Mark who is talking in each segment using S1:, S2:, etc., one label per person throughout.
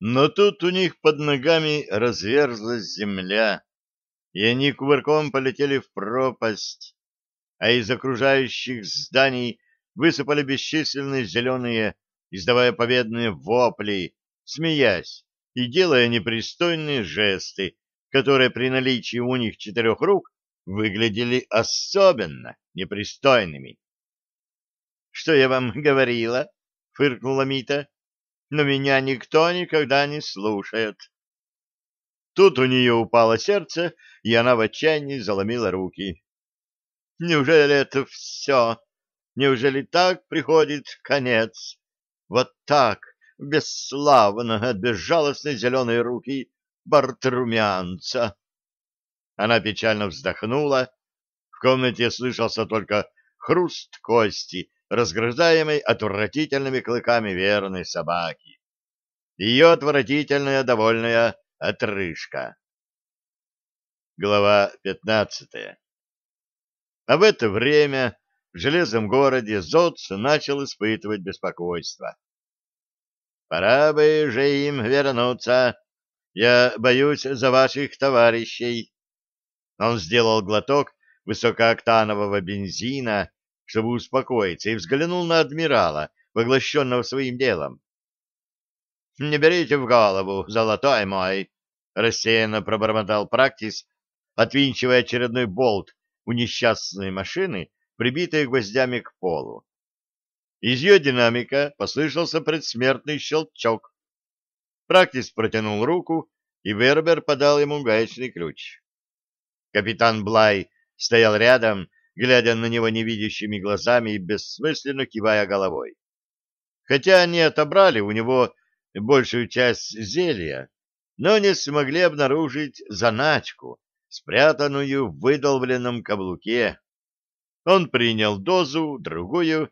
S1: Но тут у них под ногами разверзлась земля, и они кувырком полетели в пропасть, а из окружающих зданий высыпали бесчисленные зеленые, издавая победные вопли, смеясь и делая непристойные жесты, которые при наличии у них четырех рук выглядели особенно непристойными. — Что я вам говорила? — фыркнула Мита. — Но меня никто никогда не слушает. Тут у нее упало сердце, и она в отчаянии заломила руки. — Неужели это все? Неужели так приходит конец? Вот так, бесславно, от безжалостной зеленой руки бартрумянца. Она печально вздохнула. В комнате слышался только хруст кости, разгрызаемой отвратительными клыками верной собаки. Ее отвратительная довольная отрыжка. Глава пятнадцатая А в это время в железном городе Зодц начал испытывать беспокойство. «Пора бы же им вернуться. Я боюсь за ваших товарищей». Он сделал глоток высокооктанового бензина, чтобы успокоиться, и взглянул на адмирала, поглощенного своим делом. — Не берите в голову, золотой мой! — рассеянно пробормотал Практис, отвинчивая очередной болт у несчастной машины, прибитой гвоздями к полу. Из ее динамика послышался предсмертный щелчок. Практис протянул руку, и Вербер подал ему гаечный ключ. Капитан Блай стоял рядом, глядя на него невидящими глазами и бессмысленно кивая головой. Хотя они отобрали у него большую часть зелья, но не смогли обнаружить заначку, спрятанную в выдолбленном каблуке. Он принял дозу, другую,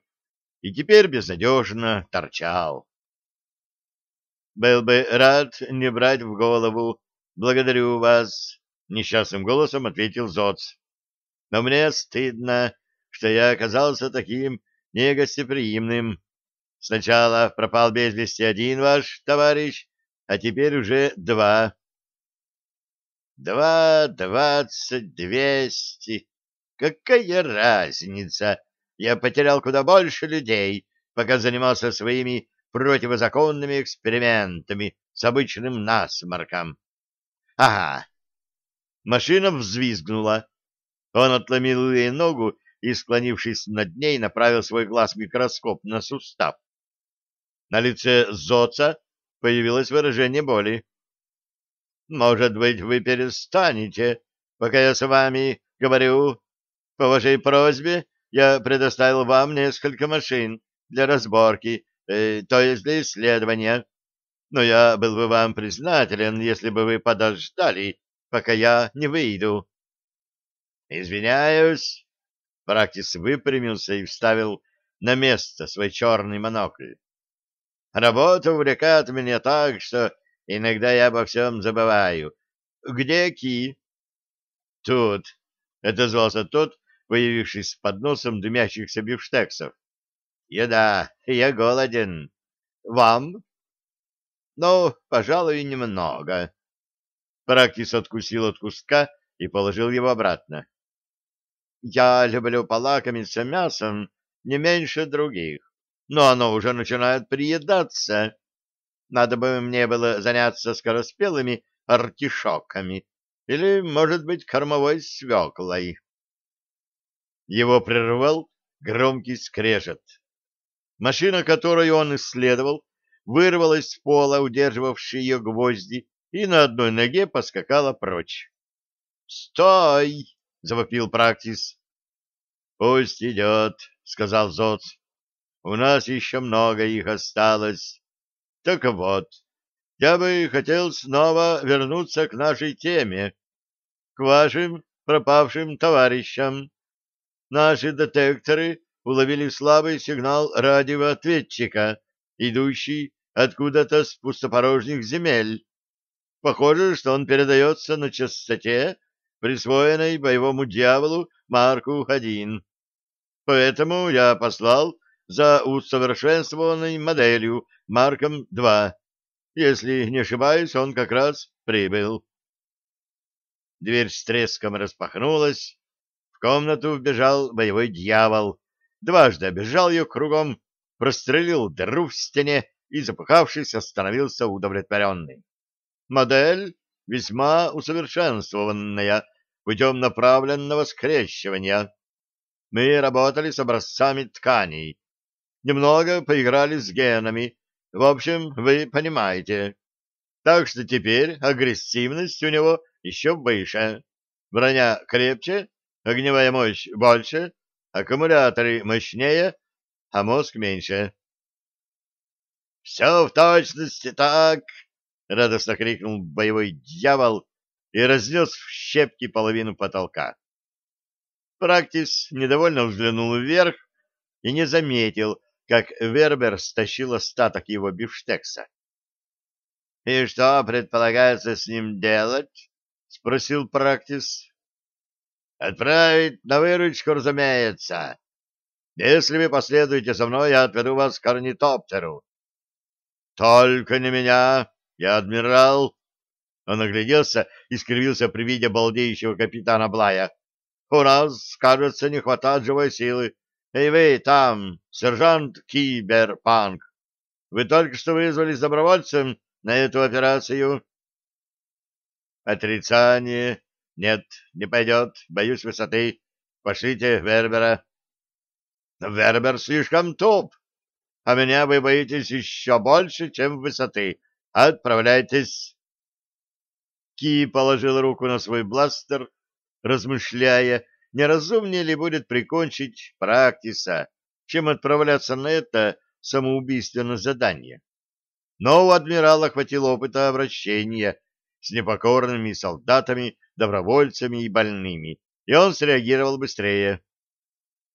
S1: и теперь безнадежно торчал. «Был бы рад не брать в голову. Благодарю вас», — несчастным голосом ответил Зоц. Но мне стыдно, что я оказался таким негостеприимным. Сначала пропал без вести один ваш товарищ, а теперь уже два. Два, двадцать, двести. Какая разница? Я потерял куда больше людей, пока занимался своими противозаконными экспериментами с обычным насморком. Ага. Машина взвизгнула. Он отломил ей ногу и, склонившись над ней, направил свой глаз-микроскоп на сустав. На лице Зоца появилось выражение боли. «Может быть, вы перестанете, пока я с вами говорю? По вашей просьбе я предоставил вам несколько машин для разборки, э, то есть для исследования. Но я был бы вам признателен, если бы вы подождали, пока я не выйду. «Извиняюсь!» Практис выпрямился и вставил на место свой черный монокль. «Работа увлекает меня так, что иногда я обо всем забываю. Где Ки?» «Тут», — отозвался тот, появившись с подносом дымящихся бифштексов. «Еда, я голоден. Вам?» «Ну, пожалуй, немного». Практис откусил от куска и положил его обратно. Я люблю полакомиться мясом не меньше других, но оно уже начинает приедаться. Надо бы мне было заняться скороспелыми артишоками или, может быть, кормовой свеклой. Его прервал громкий скрежет. Машина, которую он исследовал, вырвалась с пола, удерживавшей ее гвозди, и на одной ноге поскакала прочь. «Стой!» — завопил Практис. — Пусть идет, — сказал Зоц. — У нас еще много их осталось. Так вот, я бы хотел снова вернуться к нашей теме, к вашим пропавшим товарищам. Наши детекторы уловили слабый сигнал радиоответчика, идущий откуда-то с пустопорожних земель. Похоже, что он передается на частоте, присвоенной боевому дьяволу Марку-1. Поэтому я послал за усовершенствованной моделью Марком-2. Если не ошибаюсь, он как раз прибыл. Дверь с треском распахнулась. В комнату вбежал боевой дьявол. Дважды обежал ее кругом, прострелил дыру в стене и, запыхавшись, остановился удовлетворенный. Модель весьма усовершенствованная путем направленного скрещивания. Мы работали с образцами тканей. Немного поиграли с генами. В общем, вы понимаете. Так что теперь агрессивность у него еще выше. Броня крепче, огневая мощь больше, аккумуляторы мощнее, а мозг меньше. — Все в точности так! — радостно крикнул боевой дьявол и разнес в щепки половину потолка. Практис недовольно взглянул вверх и не заметил, как Вербер стащил остаток его бифштекса. — И что предполагается с ним делать? — спросил Практис. — Отправить на выручку, разумеется. Если вы последуете за мной, я отведу вас к орнитоптеру. — Только не меня, я адмирал. Он огляделся и скривился при виде балдеющего капитана Блая. — У нас, кажется, не хватает живой силы. Эй вы там, сержант Киберпанк, вы только что вызвались добровольцем на эту операцию? Отрицание. Нет, не пойдет. Боюсь высоты. Пошлите Вербера. Вербер слишком туп, а меня вы боитесь еще больше, чем высоты. Отправляйтесь. Ки положил руку на свой бластер, размышляя, неразумнее ли будет прикончить Практиса, чем отправляться на это самоубийственное задание. Но у адмирала хватило опыта обращения с непокорными солдатами, добровольцами и больными, и он среагировал быстрее.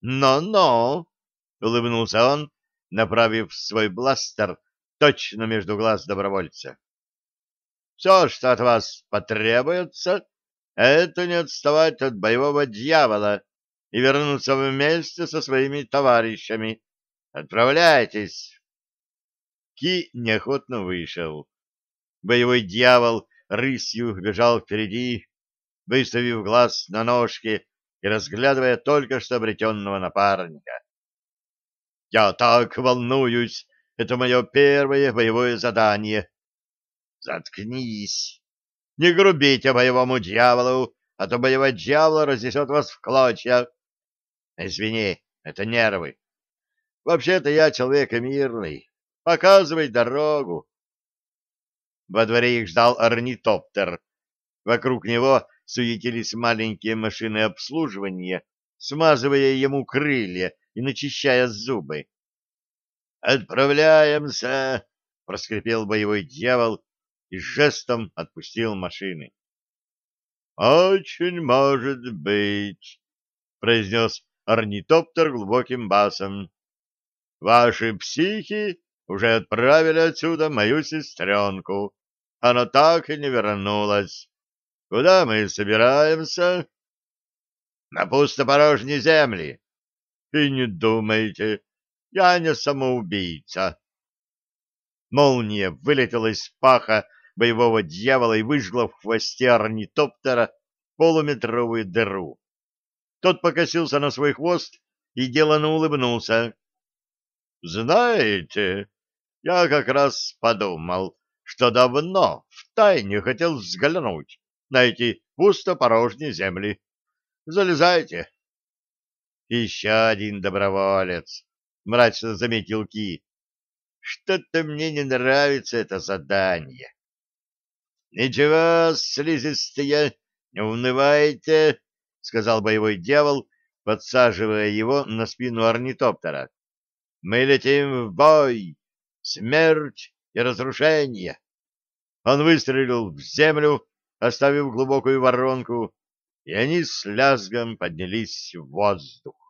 S1: «Но-но!» — улыбнулся он, направив свой бластер точно между глаз добровольца. «Все, что от вас потребуется, это не отставать от боевого дьявола и вернуться вместе со своими товарищами. Отправляйтесь. Ки неохотно вышел. Боевой дьявол рысью бежал впереди, выставив глаз на ножке и разглядывая только что обретенного напарника. «Я так волнуюсь! Это мое первое боевое задание!» «Заткнись!» Не грубите боевому дьяволу, а то боевой дьявол разнесет вас в клочья. Извини, это нервы. Вообще-то я человек мирный. Показывай дорогу. Во дворе их ждал орнитоптер. Вокруг него суетились маленькие машины обслуживания, смазывая ему крылья и начищая зубы. «Отправляемся!» — проскрипел боевой дьявол и жестом отпустил машины. «Очень может быть», — произнес орнитоптер глубоким басом. «Ваши психи уже отправили отсюда мою сестренку. Она так и не вернулась. Куда мы собираемся?» «На пустопорожние земли». «И не думайте, я не самоубийца». Молния вылетела из паха боевого дьявола и выжгла в хвосте орнитоптера полуметровую дыру. Тот покосился на свой хвост и деланно улыбнулся. — Знаете, я как раз подумал, что давно втайне хотел взглянуть на эти пустопорожние земли. Залезайте. — Еще один доброволец, — мрачно заметил Ки. — Что-то мне не нравится это задание. — Ничего, слизистые, не унывайте, — сказал боевой дьявол, подсаживая его на спину орнитоптера. — Мы летим в бой, смерть и разрушение. Он выстрелил в землю, оставив глубокую воронку, и они с лязгом поднялись в воздух.